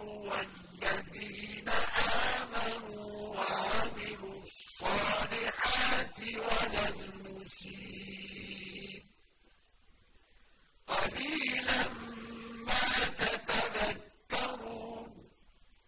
وَالْجُوعُ